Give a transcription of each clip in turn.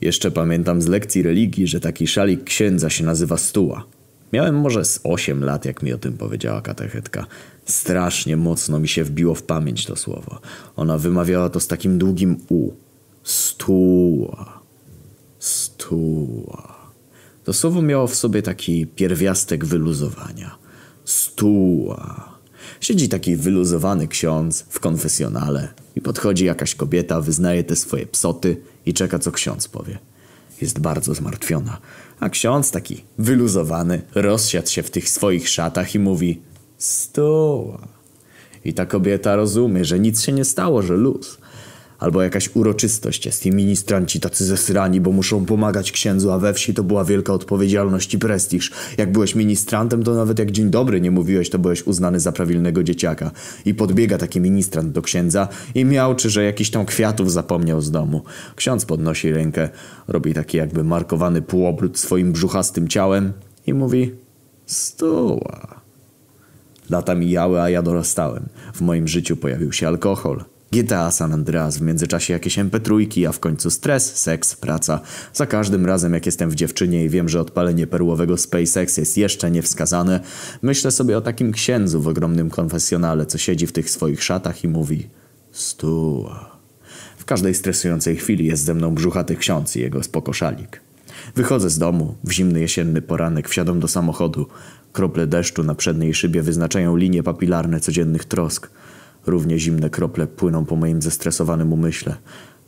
Jeszcze pamiętam z lekcji religii, że taki szalik księdza się nazywa stuła. Miałem może z 8 lat, jak mi o tym powiedziała katechetka. Strasznie mocno mi się wbiło w pamięć to słowo. Ona wymawiała to z takim długim U. Stuła. Stuła. To słowo miało w sobie taki pierwiastek wyluzowania. Stuła. Siedzi taki wyluzowany ksiądz w konfesjonale i podchodzi jakaś kobieta, wyznaje te swoje psoty i czeka, co ksiądz powie. Jest bardzo zmartwiona. A ksiądz taki wyluzowany rozsiadł się w tych swoich szatach i mówi Stuła. I ta kobieta rozumie, że nic się nie stało, że luz. Albo jakaś uroczystość jest i ministranci tacy zesrani, bo muszą pomagać księdzu, a we wsi to była wielka odpowiedzialność i prestiż. Jak byłeś ministrantem, to nawet jak dzień dobry nie mówiłeś, to byłeś uznany za prawilnego dzieciaka. I podbiega taki ministrant do księdza i miałczy, że jakiś tam kwiatów zapomniał z domu. Ksiądz podnosi rękę, robi taki jakby markowany półobrót swoim brzuchastym ciałem i mówi Stuła. Lata mijały, a ja dorastałem. W moim życiu pojawił się alkohol. GTA San Andreas, w międzyczasie jakieś MP3, a w końcu stres, seks, praca. Za każdym razem jak jestem w dziewczynie i wiem, że odpalenie perłowego SpaceX jest jeszcze niewskazane, myślę sobie o takim księdzu w ogromnym konfesjonale, co siedzi w tych swoich szatach i mówi Stuła. W każdej stresującej chwili jest ze mną brzuchaty ksiądz i jego spokoszalik. Wychodzę z domu, w zimny jesienny poranek wsiadam do samochodu. Krople deszczu na przedniej szybie wyznaczają linie papilarne codziennych trosk. Równie zimne krople płyną po moim zestresowanym umyśle.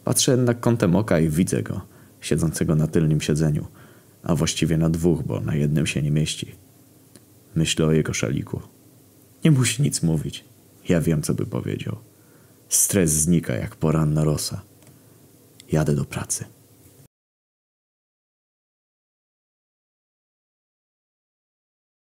Patrzę jednak kątem oka i widzę go, siedzącego na tylnym siedzeniu, a właściwie na dwóch, bo na jednym się nie mieści. Myślę o jego szaliku. Nie musi nic mówić. Ja wiem, co by powiedział. Stres znika jak poranna rosa. Jadę do pracy.